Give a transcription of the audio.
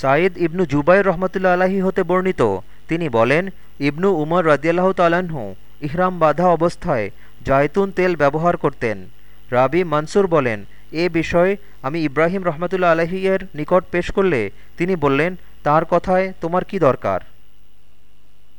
সাঈদ ইবনু জুবাই রহমতুল্লা আলাহি হতে বর্ণিত। তিনি বলেন, ইবনু উমর রদিয়াল্লাহ তালাহু ইহরাম বাধা অবস্থায় জায়তুন তেল ব্যবহার করতেন। রাবি মানসুর বলেন, এ বিষয়ে আমি ইব্রাহিম রহমতুল্লা আলহিয়ের নিকট পেশ করলে তিনি বললেন, তার কথায় তোমার কি দরকার?